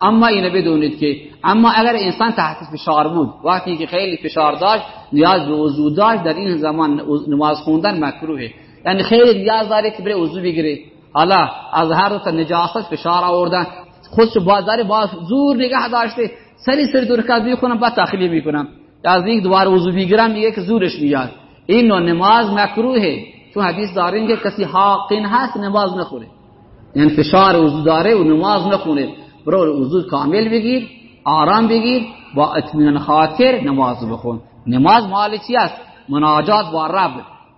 اما اینو بدونید که اما اگر انسان تحت فشار بود وقتی که خیلی فشار داشت نیاز به وضو داشت در این زمان نماز خوندن مکروهه یعنی خیلی نیاز داره که بره وضو بگیره حالا از هر دو نجاست فشار آوردن خودش بازار با زور نگه داشته سری سری دو رکعت می‌خونم بعد تخلیه می‌کنم از یک دوباره وضو بگیرم میگه که زورش میاد این نوع نماز مکروهه چون حدیث داریم که کسی حاقین هست نماز نخوره یعنی فشار وضو داره و نماز نخونه برو وضو کامل بگیر آرام بگیر با اطمینان خاطر نماز بخون نماز مال چی است مناجات با رب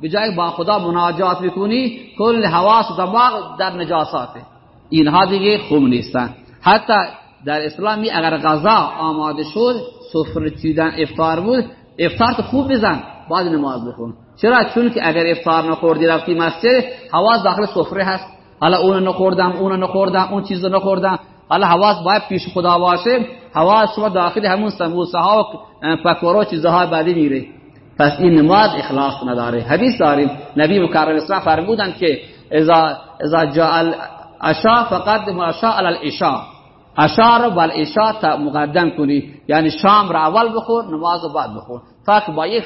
بجای با خدا مناجات بکنی کل حواس و دماغ در نجاساته اینها دیگه خوب نیستن حتی در اسلامی اگر غذا آماده شد سفره چیدن افطار بود افطار تو خوب بزن بعد نماز بخون چرا چون که اگر افطار نخوردی رفتی مسجد حواس داخل سفره هست حالا اون نخوردم اون نخوردم اون چیز نخوردم حالا حواس باید پیش خدا باشه. حواس شما داخل همون سموسه ها و پکورا چیزها بعدی میره. پس این نماز اخلاص نداره. حدیث داریم. نبی مکرم اسلام فرمودن که اذا اذا جاء العشاء فقدم العشاء على العشاء. عشاء رو بل عشاء مقدم کنی. یعنی شام را اول بخور نماز رو بعد بخور. تا که با یک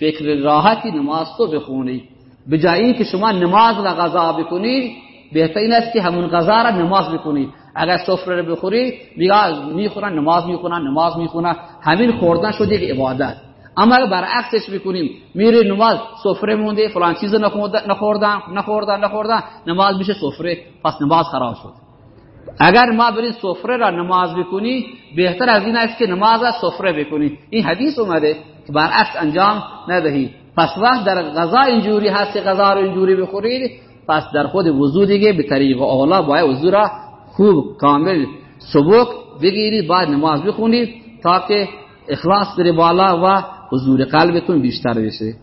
فکر راحتی نماز تو بخونی. بجایی که شما نماز را غذا بکنی بهترین است که همون غذا را نماز بکنی. اگر سفره رو بخوری می‌خورن نماز می‌خونن نماز می‌خونن. همین خوردن شده یک عبادت. اما اگر برعکسش بکنیم میری نماز سفره مونده فلان چیز نخوردن نخوردن نخوردن نماز میشه سفره پس نماز خراب شد. اگر ما بری سفره را نماز بکنی بهتر از این است که نماز را سفره بکنی این حدیث اومده که برعکس انجام ندهی. پس وقت در غذا اینجوری هست غذا رو اینجوری بخورید پس در خود وضو دیگه به طریق اولا باید وضو را خوب کامل سبک بگیرید بعد نماز بخونید تا که اخلاص بره بالا و حضور قلبتون بیشتر بشه.